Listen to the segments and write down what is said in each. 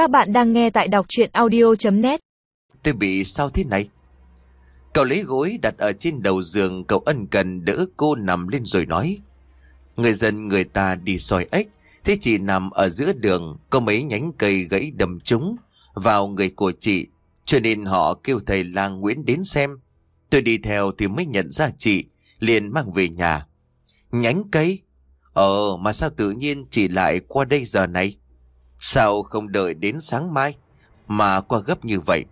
Các bạn đang nghe tại đọc chuyện audio.net Tôi bị sao thế này? Cậu lấy gối đặt ở trên đầu giường, Cậu ân cần đỡ cô nằm lên rồi nói, Người dân người ta đi soi ếch, Thế chị nằm ở giữa đường, Có mấy nhánh cây gãy đầm trúng. Vào người của chị, Cho nên họ kêu thầy lang Nguyễn đến xem. Tôi đi theo thì mới nhận ra chị, Liền mang về nhà. Nhánh cây? Ờ mà sao tự nhiên chị lại qua đây giờ này? Sao không đợi đến sáng mai Mà qua gấp như vậy?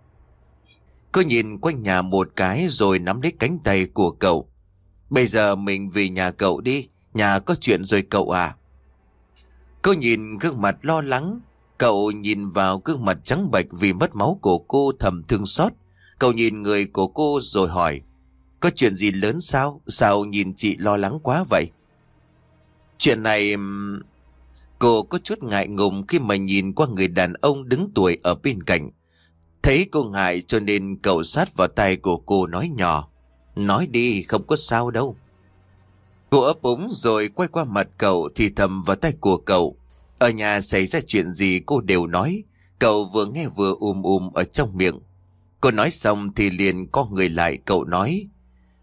Cô nhìn quanh nhà một cái Rồi nắm lấy cánh tay của cậu. Bây giờ mình về nhà cậu đi, Nhà có chuyện rồi cậu à? Cô nhìn gương mặt lo lắng, Cậu nhìn vào gương mặt trắng bệch Vì mất máu của cô thầm thương xót. Cậu nhìn người của cô rồi hỏi, Có chuyện gì lớn sao? Sao nhìn chị lo lắng quá vậy? Chuyện này... Cô có chút ngại ngùng khi mà nhìn qua người đàn ông đứng tuổi ở bên cạnh. Thấy cô ngại cho nên cậu sát vào tay của cô nói nhỏ. Nói đi, không có sao đâu. Cô ấp úng rồi quay qua mặt cậu thì thầm vào tay của cậu. Ở nhà xảy ra chuyện gì cô đều nói. Cậu vừa nghe vừa ùm ùm ở trong miệng. Cô nói xong thì liền có người lại, cậu nói.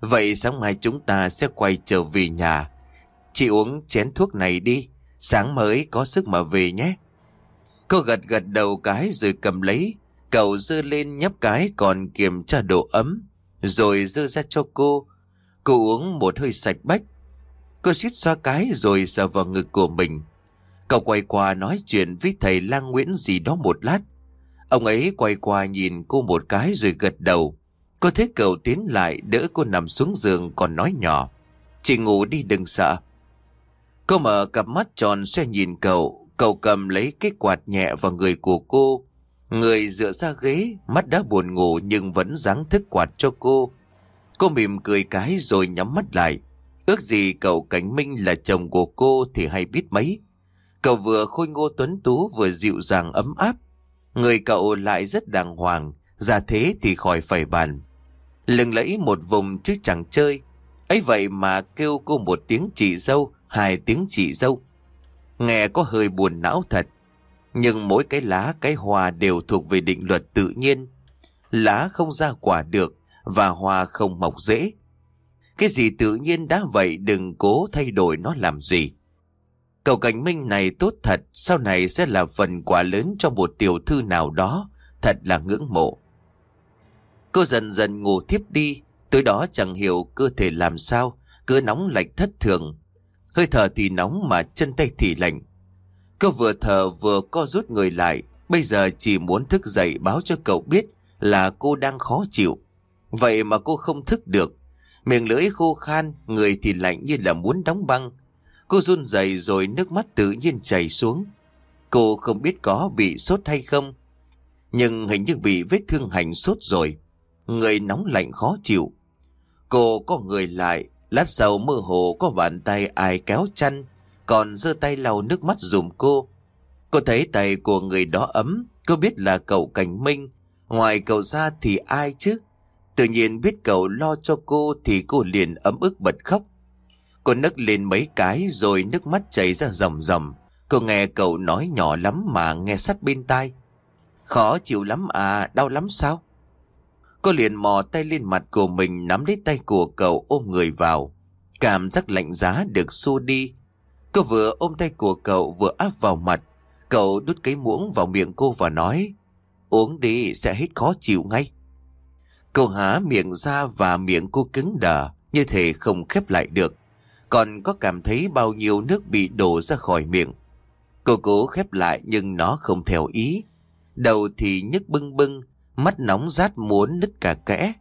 Vậy sáng mai chúng ta sẽ quay trở về nhà. Chị uống chén thuốc này đi. Sáng mới có sức mà về nhé. Cô gật gật đầu cái rồi cầm lấy. Cậu dơ lên nhấp cái còn kiểm tra độ ấm. Rồi dơ ra cho cô. Cô uống một hơi sạch bách. Cô suýt xoa cái rồi sờ vào ngực của mình. Cậu quay qua nói chuyện với thầy lang Nguyễn gì đó một lát. Ông ấy quay qua nhìn cô một cái rồi gật đầu. Cô thấy cậu tiến lại đỡ cô nằm xuống giường còn nói nhỏ. Chị ngủ đi đừng sợ. Cô mở cặp mắt tròn xoay nhìn cậu, cậu cầm lấy cái quạt nhẹ vào người của cô. Người dựa ra ghế, mắt đã buồn ngủ nhưng vẫn dáng thức quạt cho cô. Cô mỉm cười cái rồi nhắm mắt lại. Ước gì cậu Cảnh Minh là chồng của cô thì hay biết mấy. Cậu vừa khôi ngô tuấn tú vừa dịu dàng ấm áp. Người cậu lại rất đàng hoàng, ra thế thì khỏi phải bàn. Lừng lẫy một vùng chứ chẳng chơi. ấy vậy mà kêu cô một tiếng chị dâu hai tiếng chị dâu. Nghe có hơi buồn não thật, nhưng mỗi cái lá cái hoa đều thuộc về định luật tự nhiên. Lá không ra quả được và hoa không mọc dễ. Cái gì tự nhiên đã vậy đừng cố thay đổi nó làm gì. Cậu cảnh minh này tốt thật, sau này sẽ là phần quả lớn cho một tiểu thư nào đó, thật là ngưỡng mộ. Cô dần dần ngủ thiếp đi, tối đó chẳng hiểu cơ thể làm sao, cứ nóng lạnh thất thường, Hơi thở thì nóng mà chân tay thì lạnh. Cô vừa thở vừa co rút người lại. Bây giờ chỉ muốn thức dậy báo cho cậu biết là cô đang khó chịu. Vậy mà cô không thức được. Miệng lưỡi khô khan, người thì lạnh như là muốn đóng băng. Cô run rẩy rồi nước mắt tự nhiên chảy xuống. Cô không biết có bị sốt hay không. Nhưng hình như bị vết thương hành sốt rồi. Người nóng lạnh khó chịu. Cô có người lại, Lát sau mơ hồ có bàn tay ai kéo chăn, còn giơ tay lau nước mắt dùm cô. Cô thấy tay của người đó ấm, cô biết là cậu Cảnh Minh. Ngoài cậu ra thì ai chứ? Tự nhiên biết cậu lo cho cô thì cô liền ấm ức bật khóc. Cô nấc lên mấy cái rồi nước mắt chảy ra rầm rầm. Cô nghe cậu nói nhỏ lắm mà nghe sắt bên tai. Khó chịu lắm à, đau lắm sao? Cô liền mò tay lên mặt của mình nắm lấy tay của cậu ôm người vào. Cảm giác lạnh giá được xua đi. Cô vừa ôm tay của cậu vừa áp vào mặt. Cậu đút cái muỗng vào miệng cô và nói Uống đi sẽ hết khó chịu ngay. Cô há miệng ra và miệng cô cứng đờ như thể không khép lại được. Còn có cảm thấy bao nhiêu nước bị đổ ra khỏi miệng. Cô cố khép lại nhưng nó không theo ý. Đầu thì nhức bưng bưng, mắt nóng rát muốn nứt cả kẽ.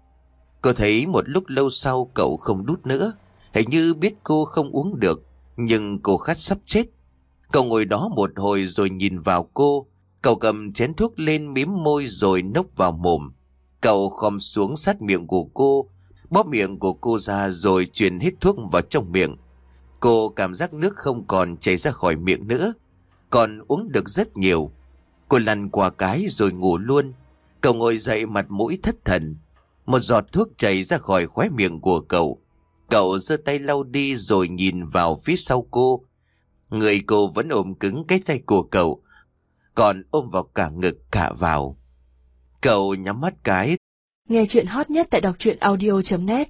Cô thấy một lúc lâu sau cậu không đút nữa, hình như biết cô không uống được, nhưng cô khát sắp chết. Cậu ngồi đó một hồi rồi nhìn vào cô, cậu cầm chén thuốc lên mím môi rồi nốc vào mồm. Cậu khom xuống sát miệng của cô, bóp miệng của cô ra rồi truyền hết thuốc vào trong miệng. Cô cảm giác nước không còn chảy ra khỏi miệng nữa, còn uống được rất nhiều. Cô lăn qua cái rồi ngủ luôn. Cậu ngồi dậy mặt mũi thất thần. Một giọt thuốc chảy ra khỏi khóe miệng của cậu. Cậu giơ tay lau đi rồi nhìn vào phía sau cô. Người cô vẫn ôm cứng cái tay của cậu. còn ôm vào cả ngực, cả vào. Cậu nhắm mắt cái. Nghe chuyện hot nhất tại đọc truyện audio.net